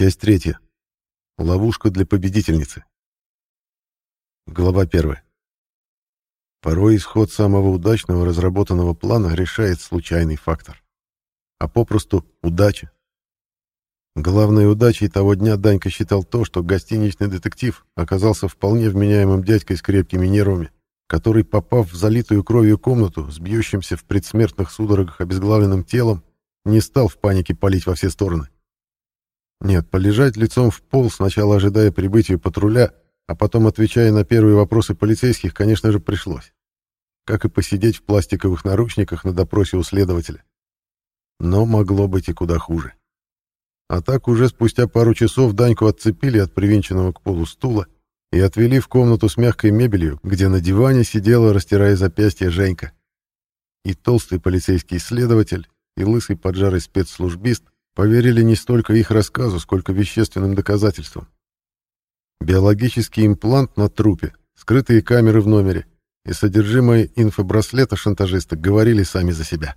Часть третья. Ловушка для победительницы. Глава первая. Порой исход самого удачного разработанного плана решает случайный фактор. А попросту удача. Главной удачей того дня Данька считал то, что гостиничный детектив оказался вполне вменяемым дядькой с крепкими нервами, который, попав в залитую кровью комнату с бьющимся в предсмертных судорогах обезглавленным телом, не стал в панике палить во все стороны. Нет, полежать лицом в пол, сначала ожидая прибытия патруля, а потом отвечая на первые вопросы полицейских, конечно же, пришлось. Как и посидеть в пластиковых наручниках на допросе у следователя. Но могло быть и куда хуже. А так уже спустя пару часов Даньку отцепили от привинченного к полу стула и отвели в комнату с мягкой мебелью, где на диване сидела, растирая запястье, Женька. И толстый полицейский следователь, и лысый поджарый спецслужбист поверили не столько их рассказу, сколько вещественным доказательствам. Биологический имплант на трупе, скрытые камеры в номере и содержимое инфобраслета шантажиста говорили сами за себя.